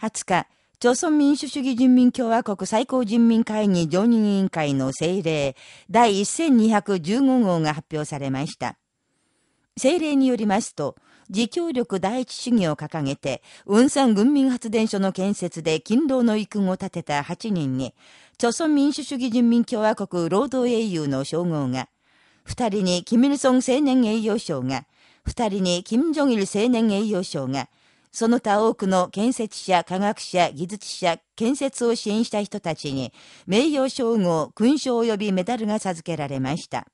20日、朝鮮民主主義人民共和国最高人民会議常任委員会の政令第1215号が発表されました。政令によりますと、自協力第一主義を掲げて、雲山軍民発電所の建設で勤労の育を立てた8人に、朝鮮民主主義人民共和国労働英雄の称号が、2人にキミルソン青年栄誉賞が、2人にキム・ジョギル青年栄誉賞が、その他多くの建設者、科学者、技術者、建設を支援した人たちに、名誉称号、勲章及びメダルが授けられました。